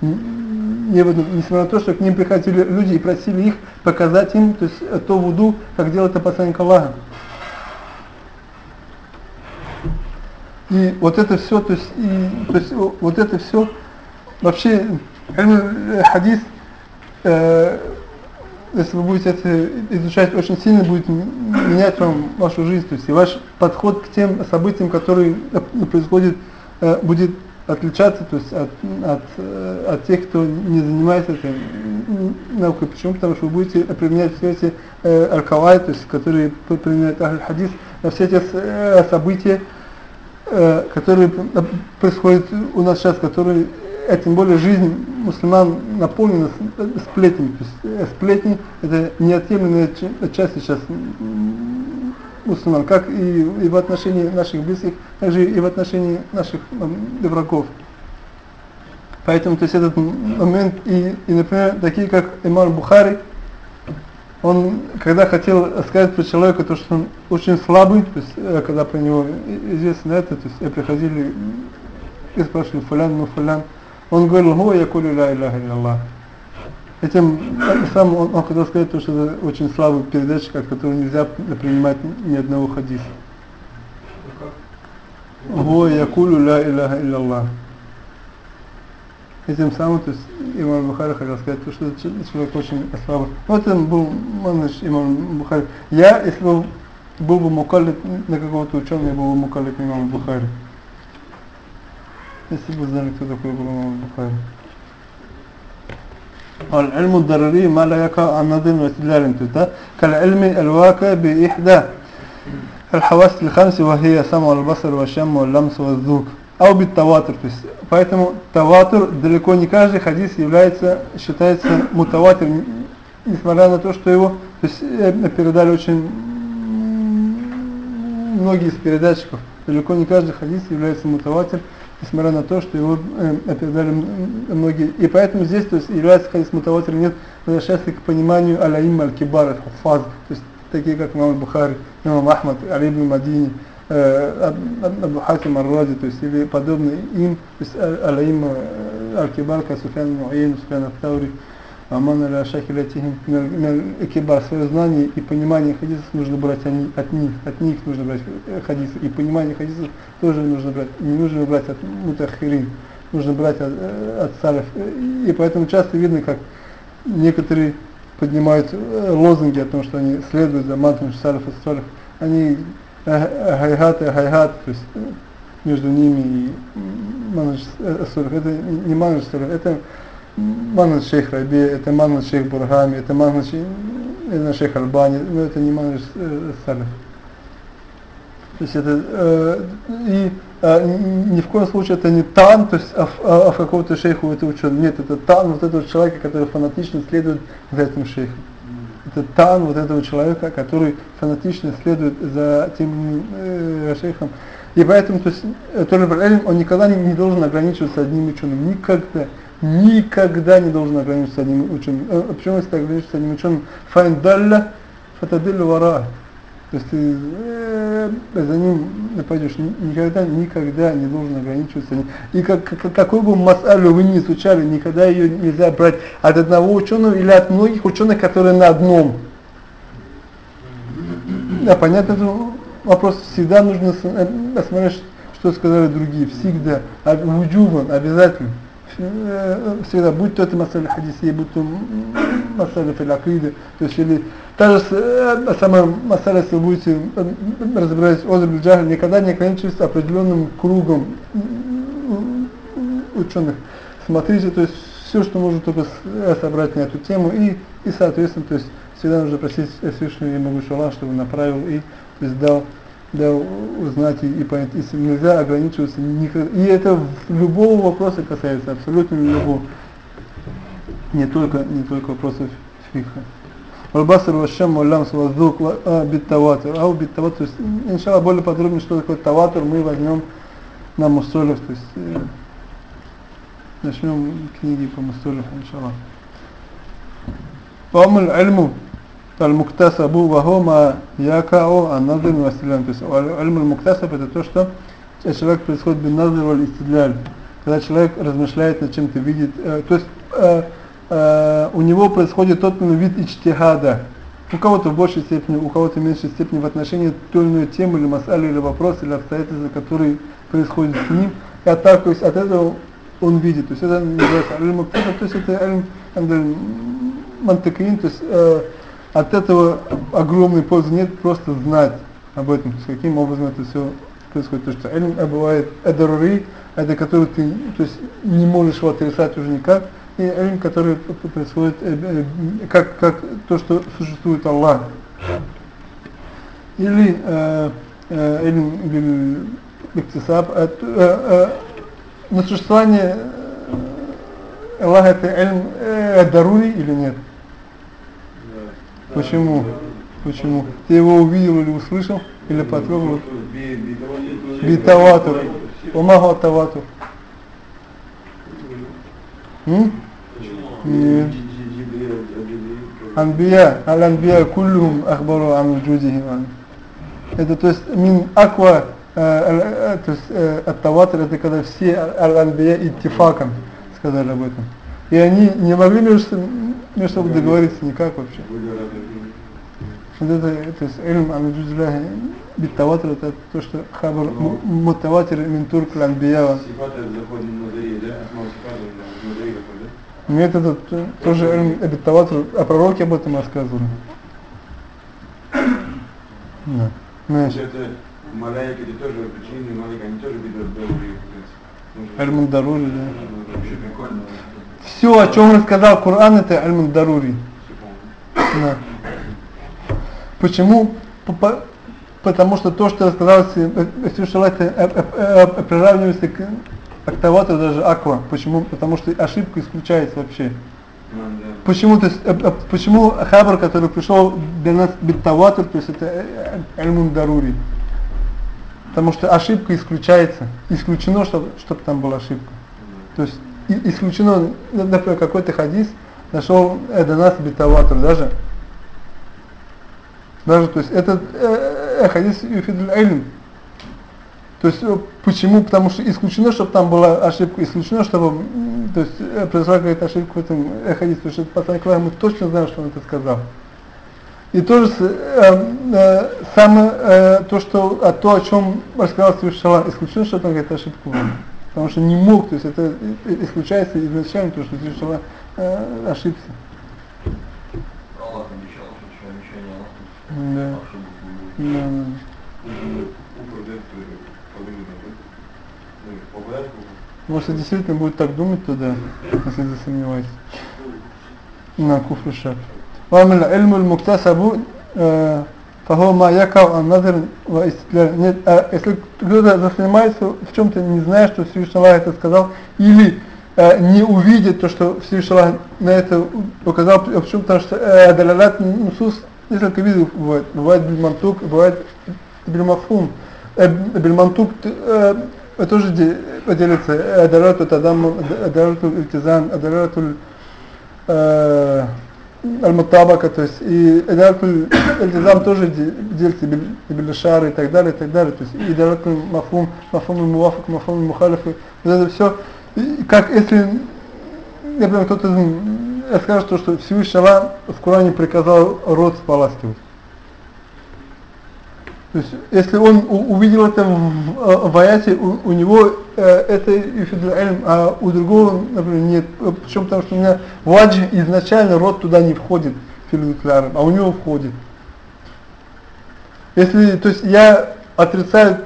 [SPEAKER 2] Одном, несмотря на то, что к ним приходили люди и просили их показать им то, есть, то вуду, как делает посланник Аллаха. И вот это все, то есть, и, то есть вот это все, вообще, э, хадис, э, если вы будете это изучать, очень сильно будет менять вам вашу жизнь, то есть и ваш подход к тем событиям, которые происходят, э, будет отличаться то есть от, от, э, от тех, кто не занимается этой наукой. Почему? Потому что вы будете применять все эти э, алкавай, то есть которые применяют ахль-хадис, на все эти э, события, э, которые происходят у нас сейчас, которые, а тем более жизнь мусульман наполнена сплетнями. То есть э, сплетни это неотъемлемая часть сейчас мусульман, как и, и в отношении наших близких, так же и в отношении наших э, врагов. Поэтому, то есть этот момент, и, и например, такие как Имам Бухари, он, когда хотел сказать про человека, то, что он очень слабый, то есть, э, когда про него известно это, то есть, приходили и спрашивали, фулян, ну фулян, он говорил, «Ху я кулю ла илляха Аллах». Этим сам он, он хотел сказать, то, что это очень слабый передатчик, от которого нельзя принимать ни одного хадиса. Ху я кулю ла илляха Аллах. Этим самым, то есть имам Бухари хотел сказать, то, что человек очень слабый. Вот он был манаш имам Бухари. Я, если бы был бы мукалит на какого-то ученого, я был бы мукалит имам Бухари. Если бы знали, кто такой был имам Бухари. العلم الضروري ما لا يقع عن نظر واستدلال كالعلم الواقع بإحدى الحواس الخمس وهي سمع والبصر والشم واللمس والذوق أو بالتواتر поэтому таватур далеко не каждый хадис является считается мутаватир несмотря на то что его то есть, передали очень многие из передатчиков далеко не каждый хадис является мутаватир несмотря на то, что его э, передали многие. И поэтому здесь то есть, является хадис мутаватир нет, возвращается к пониманию аляим аль-кибар, аль-хуфаз, то есть такие как имам Бухари, имам Ахмад, Али ибн Мадини, э, ар-Рази, то есть или подобные им, то есть аляим э, аль-кибар, как Суфян Муаин, Суфян Ав-Таури, Аман аля шахилятихим кибар, свое знание и понимание хадисов нужно брать они, от них, от них нужно брать э, хадисы, и понимание хадисов тоже нужно брать, не нужно брать от мутахирин, нужно брать от, э, от салиф. И поэтому часто видно, как некоторые поднимают э, лозунги о том, что они следуют за мантом салиф. И салиф, они хайхат и хайхат, то есть между ними и манаж это не манаж это манхадж шейх Раби, это манхадж шейх Бургами, это манхадж это шейх Альбани, но это не манхадж э, Салиф. То есть это э, и э, ни в коем случае это не тан, то есть а, а, а какого-то шейху это ученый. Нет, это тан вот этого человека, который фанатично следует за этим шейхом. Это тан вот этого человека, который фанатично следует за тем э, шейхом. И поэтому, то есть, э, тоже он никогда не, не должен ограничиваться одним ученым. Никогда никогда не должен ограничиться одним ученым. Э, почему если ограничиться одним ученым? Файн далля фатадиллю вара. То есть ты э, за ним пойдешь, никогда, никогда не должен ограничиваться. И как, как, какой бы масалю вы не изучали, никогда ее нельзя брать от одного ученого или от многих ученых, которые на одном. Да, понятно, это вопрос всегда нужно э, смотреть, что сказали другие, всегда, а, вуджубан, обязательно всегда, будь то это масаля хадисия, будь то масаля филакида, то есть или та же э, самая масаля, если вы будете э, разбирать озруб джахаль, никогда не ограничивается определенным кругом ученых. Смотрите, то есть все, что можно только э, собрать на эту тему и, и соответственно, то есть всегда нужно просить Всевышнего и Могучего чтобы направил и есть дал да, узнать и, и понять, если нельзя ограничиваться никогда. И это любого вопроса касается, абсолютно любого. Не только, не только вопросов фиха. Вальбасар вашем валямс воздух биттаватор. А биттаватор, то есть, иншалла, более подробно, что такое таватор, мы возьмем на мустолев, то есть, э, начнем книги по мустолев, иншалла. Фамуль альму Аль-Муктасабу Вахома Якао Анназир Василям. То есть Аль-Муктасаб это то, что человек происходит бин Назир Валь Когда человек размышляет над чем-то, видит. Э, то есть э, э, у него происходит тот ну, вид ичтихада. У кого-то в большей степени, у кого-то в меньшей степени в отношении той или иной темы, или масали, или вопрос, или обстоятельства, которые происходят с ним. И отталкиваясь от этого, он видит. То есть это называется аль-муктасаб, то есть это аль-мантакин, то есть э, от этого огромной пользы нет просто знать об этом, с каким образом это все происходит. То, что эльм бывает эдарури, это который ты то есть, не можешь его отрицать уже никак, и ильм, который происходит э, э, как, как то, что существует Аллах. Или э, э, биктисаб, на существование Аллаха это ильм э, дарури или нет? Почему? Почему? Ты его увидел или услышал, или потрогал? Битаватур. Умага таватур. Нет. Анбия, аль-анбия куллюхум ахбару ан вуджудихи Это то есть мин аква, то есть от-таватур, это когда все аль-анбия иттифаком сказали об этом. И они не могли между, ну, чтобы договориться никак вообще. Вот это, то есть, эльм амиджузляхи биттаватр, это то, что хабар мутаватир минтур кланбиява. Нет, это э, тоже эльм биттаватр, а пророки об этом рассказывали. Да. Ну, Знаешь.
[SPEAKER 3] Это малайки это тоже причины, маляйки, они тоже ведут
[SPEAKER 2] Эль-Мандарули, да. Вообще прикольно. Все, о чем рассказал Коран, это Аль-Мандарури. Да. Почему? потому что то, что сказал Сюшалат, приравнивается к октавату даже аква. Почему? Потому что ошибка исключается вообще. Почему, то есть, почему хабар, который пришел для нас биттаватур, то есть это альмун дарури? Потому что ошибка исключается. Исключено, чтобы, чтобы там была ошибка. То есть исключено, например, какой-то хадис нашел для нас даже. Даже, то есть это э, хадис юфидль ильм. То есть э, почему? Потому что исключено, чтобы там была ошибка, исключено, чтобы то есть, э, произошла какая-то ошибка в этом э, хадисе, потому что посланник мы точно знаем, что он это сказал. И тоже э, э, самое э, то, что а то, о чем рассказал Свящалам, исключено, что там какая-то ошибка была потому что не мог, то есть это исключается изначально, то, что Тишева э, ошибся. Что обещание Аллаха. Да. Да, да. Может, действительно будет так думать тогда, если не сомневаюсь. На куфру шаг. Вамилля, эльмуль муктасабу, э, фахо ма якав анназир, а если кто-то занимается в чем-то, не зная, что Всевышний Аллах это сказал, или э, не увидит то, что Всевышний Аллах на это указал, почему? потому что э, нусус несколько видов бывает. Бывает бельмантук, бывает бельмафум. Э, бельмантук э, э, тоже де, делится. Адарату э, тадам, адарату э, ильтизан, адарату... Э, аль-мутабака, то есть и ильтизам тоже делится, бильшар и так далее, и так далее. То есть и адарату мафум, мафум муафак, мафум мухалиф. Это все. Как если, например, кто-то скажет, то, что Всевышний Аллах в Коране приказал рот споласкивать. То есть, если он увидел это в, в аяте, у, у него это ильм, а у другого, например, нет. Почему? Потому что у меня ваджи изначально рот туда не входит, а у него входит. Если, то есть я отрицаю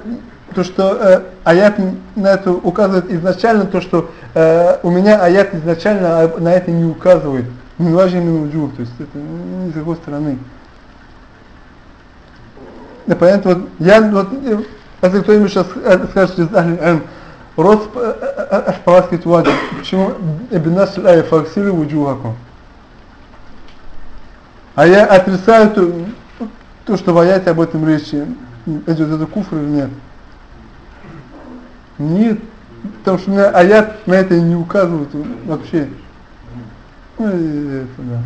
[SPEAKER 2] то, что э, аят на это указывает изначально, то, что э, у меня аят изначально на это не указывает. Не важно минуджур, то есть это ни с какой стороны. Да, понятно, вот я, вот, если кто-нибудь сейчас скажет из Ахли рот споласкивать ваджи. Почему? Эбинас ай факсили вуджухаку. А я отрицаю то, то, что в об этом речи идет, это куфр или нет? Нет, потому что меня аят на это не указывает вообще. Ну, это, да.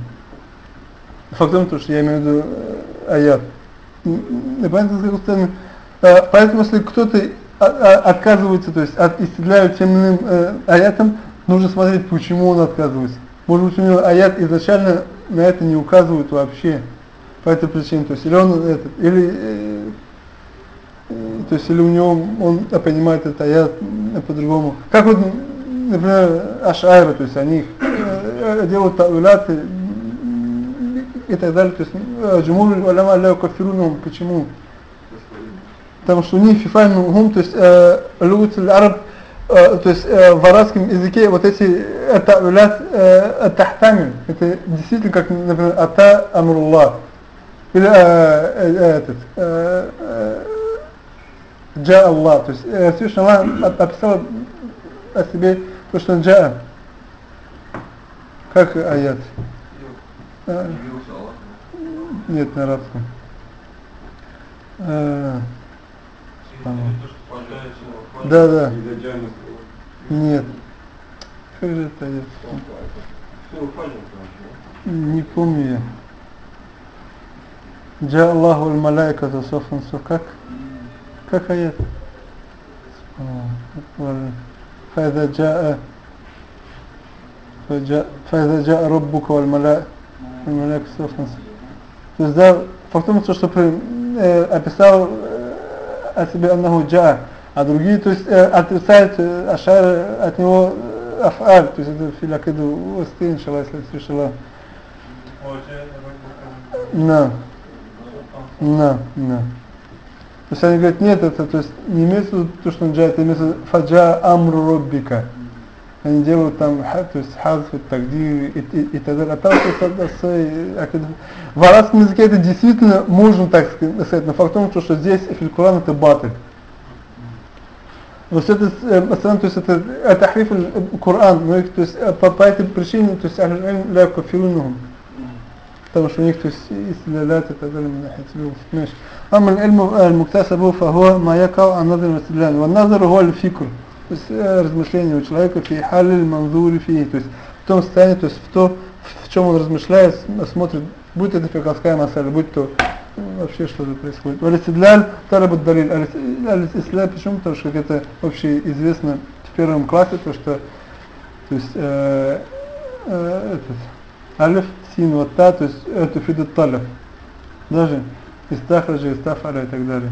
[SPEAKER 2] Факт в том, что я имею в виду э, аят. Э, поэтому, если кто-то отказывается, то есть от, исцеляют тем иным э, аятом, нужно смотреть, почему он отказывается. Может быть, у него аят изначально на это не указывает вообще, по этой причине. То есть, или он этот, или э, то есть или у него он понимает это аят по-другому. Как вот, например, Ашайра, то есть они э, делают тавиляты и так далее. То есть джумур уляма ля. Почему? Потому что у них фифайн гум, то есть э, люди араб э, то есть э, в арабском языке вот эти это улят э, тахтамиль, это действительно как, например, ата амруллах или э, э, этот э, э, джа Аллах, то есть э, Всевышний Аллах описал о себе то, что он джа. Как аят? Э,
[SPEAKER 3] Явился Аллах.
[SPEAKER 2] нет, на арабском Э, да, да.
[SPEAKER 3] Изначально
[SPEAKER 2] Нет. Как же это аят? Не помню я. Джа Аллаху аль малайка за софан соф. Как? Как аят? فإذا جاء فجاء فإذا جاء ربك والملائكة الملائكة صفا صفا. То есть да, факт в том, что э, описал э, себе аннаху джа, а другие, то есть э, отрицают э, ашар от него э, афаль, то есть это филакиду устин, иншаллах, если слышала. На. На, на. То есть они говорят, нет, это то есть не имеется то, что он джа, это имеется фаджа амру роббика Они делают там, то есть хазф, тагдир и, и, и так далее. Отталкиваются с, э, в арабском языке это действительно можно так сказать, но факт в том, что здесь филькуран это батыль. Вот это, э, то есть это, это хриф Коран, но их, то есть по, по этой причине, то есть ля кафирунухум. Потому что у них то есть истилялят и так далее من ناحية العلوم ماشي أما العلم المكتسب فهو ما يقع عن نظر الاستدلال والنظر هو الفكر То есть э, размышление у человека фи халиль манзури фи, то есть в том состоянии, то есть в то, в чем он размышляет, смотрит, будь это фикасская масаля, будь то э, вообще что-то происходит. Валисидляль тарабут далиль. Алисидляль почему? Потому что как это вообще известно в первом классе, то что то есть э, э, этот, алиф, син, вот та, то есть это фидут талиф. Даже истахраджи, истафара и так далее.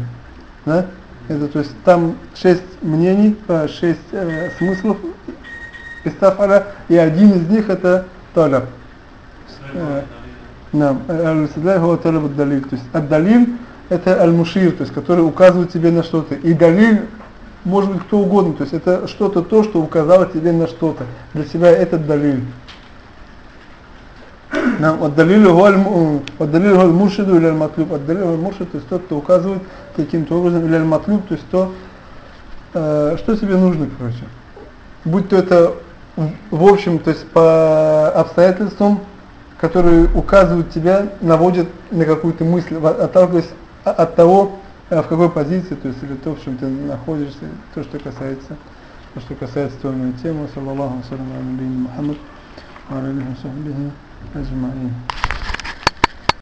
[SPEAKER 2] Да? Это то есть там шесть мнений, шесть э, смыслов истафара, и один из них это талаб. Нам, аль-сидай его талаб далиль. То есть ад-далиль это аль-мушир, то есть который указывает тебе на что-то. И далиль может быть кто угодно, то есть это что-то то, что указало тебе на что-то. Для себя это далиль. Нам отдалили отдалили гол муршиду или матлюб. Отдалили гол муршид, то есть тот, кто указывает каким-то образом, или матлюб, то есть то, э, что тебе нужно, короче. Будь то это в общем, то есть по обстоятельствам, которые указывают тебя, наводят на какую-то мысль, отталкиваясь от того, в какой позиции, то есть или то, в чем ты находишься, то, что касается, то, что касается той темы. Саллаллаху ва саллям, Мухаммад, алейхи Ave Maria.